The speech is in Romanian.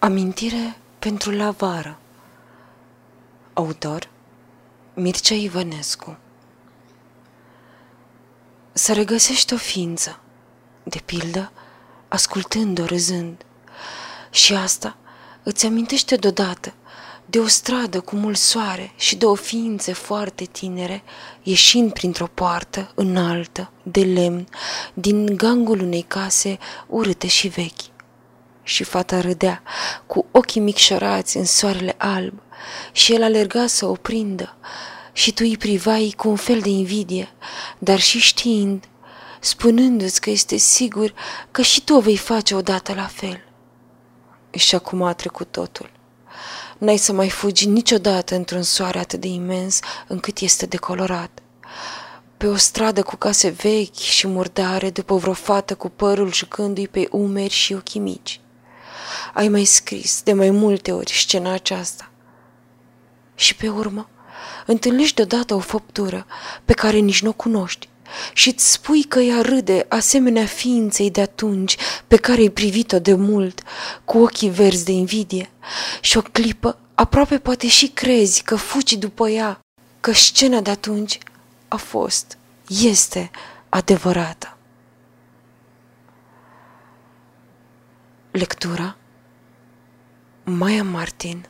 Amintire pentru la vară. Autor Mircea Ivănescu. Să regăsești o ființă, de pildă, ascultând-o râzând, și asta îți amintește deodată de o stradă cu mult soare și de o ființe foarte tinere, ieșind printr-o poartă înaltă, de lemn, din gangul unei case urâte și vechi. Și fata râdea, cu ochii micșorați în soarele alb, și el alerga să o prindă, și tu îi privai cu un fel de invidie, dar și știind, spunându-ți că este sigur că și tu o vei face odată la fel. Și acum a trecut totul. N-ai să mai fugi niciodată într-un soare atât de imens încât este decolorat. Pe o stradă cu case vechi și murdare, după vreo fată cu părul jucându-i pe umeri și ochii mici. Ai mai scris de mai multe ori scena aceasta. Și pe urmă, întâlnești deodată o făptură pe care nici nu o cunoști și îți spui că ea râde asemenea ființei de atunci pe care ai privit-o de mult, cu ochii verzi de invidie, și o clipă aproape poate și crezi că fugi după ea, că scena de atunci a fost, este adevărată. Lectura Maya Martin